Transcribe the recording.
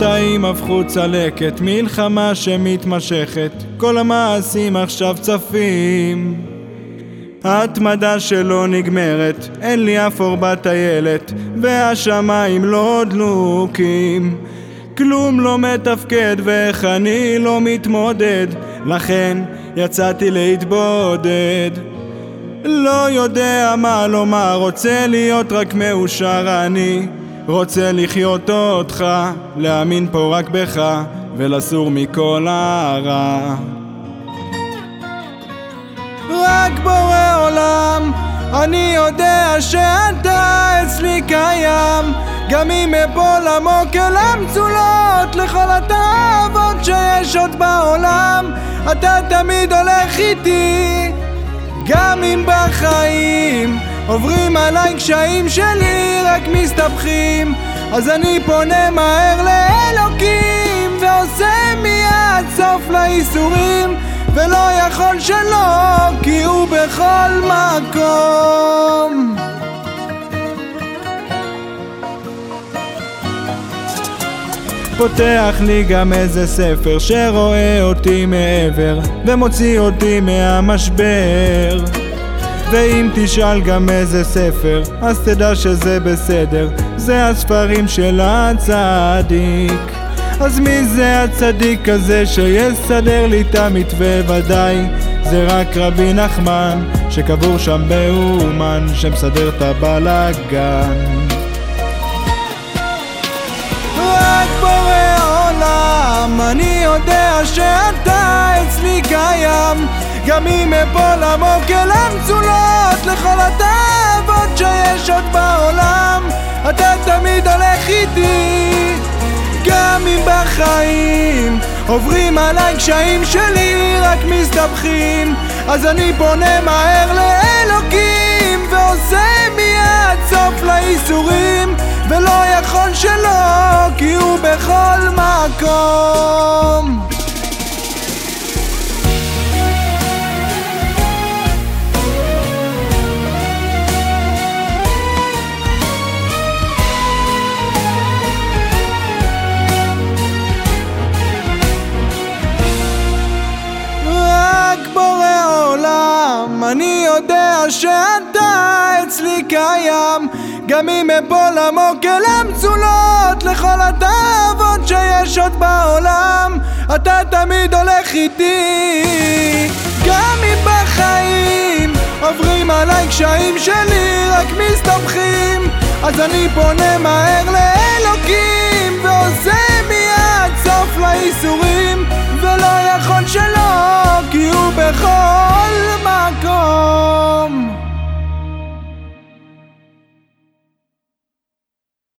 חטאים הפכו צלקת, מלחמה שמתמשכת, כל המעשים עכשיו צפים. ההתמדה שלא נגמרת, אין לי אף אור בטיילת, והשמיים לא דלוקים. כלום לא מתפקד ואיך אני לא מתמודד, לכן יצאתי להתבודד. לא יודע מה לומר, רוצה להיות רק מאושר אני רוצה לחיות אותך, להאמין פה רק בך ולסור מכל הרע. רק בורא עולם, אני יודע שאתה אצלי קיים. גם אם אפול עמוק אל המצולות לכל התאוות שיש עוד בעולם אתה תמיד הולך איתי גם אם בחיים עוברים עליי קשיים שלי רק מסתבכים. אז אני פונה מהר לאלוקים ועושה מיד סוף לייסורים. ולא יכול שלא כי הוא בכל מקום. פותח לי גם איזה ספר שרואה אותי מעבר ומוציא אותי מהמשבר ואם תשאל גם איזה ספר אז תדע שזה בסדר. זה הספרים של הצדיק. אז מי זה הצדיק הזה שיסדר לי את המתווה? ודאי זה רק רבי נחמן שקבור שם באומן שמסדר את הבלאגן אני יודע שאתה אצלי קיים גם אם אפול עמוק אל המצולות לכל התאוות שיש עוד בעולם אתה תמיד הולך איתי. גם אם בחיים עוברים עליי קשיים שלי רק מסתבכים אז אני פונה מהר לאלוקים ועושה מיד סוף לייסורים ולא יכול שלא כי הוא בכל מקום אני יודע שאתה אצלי קיים. גם אם אפול עמוק אל המצולות לכל התאוות שיש עוד בעולם אתה תמיד הולך איתי. גם אם בחיים עוברים עליי קשיים שלי רק מסתבכים אז אני פונה מהר לאלוקים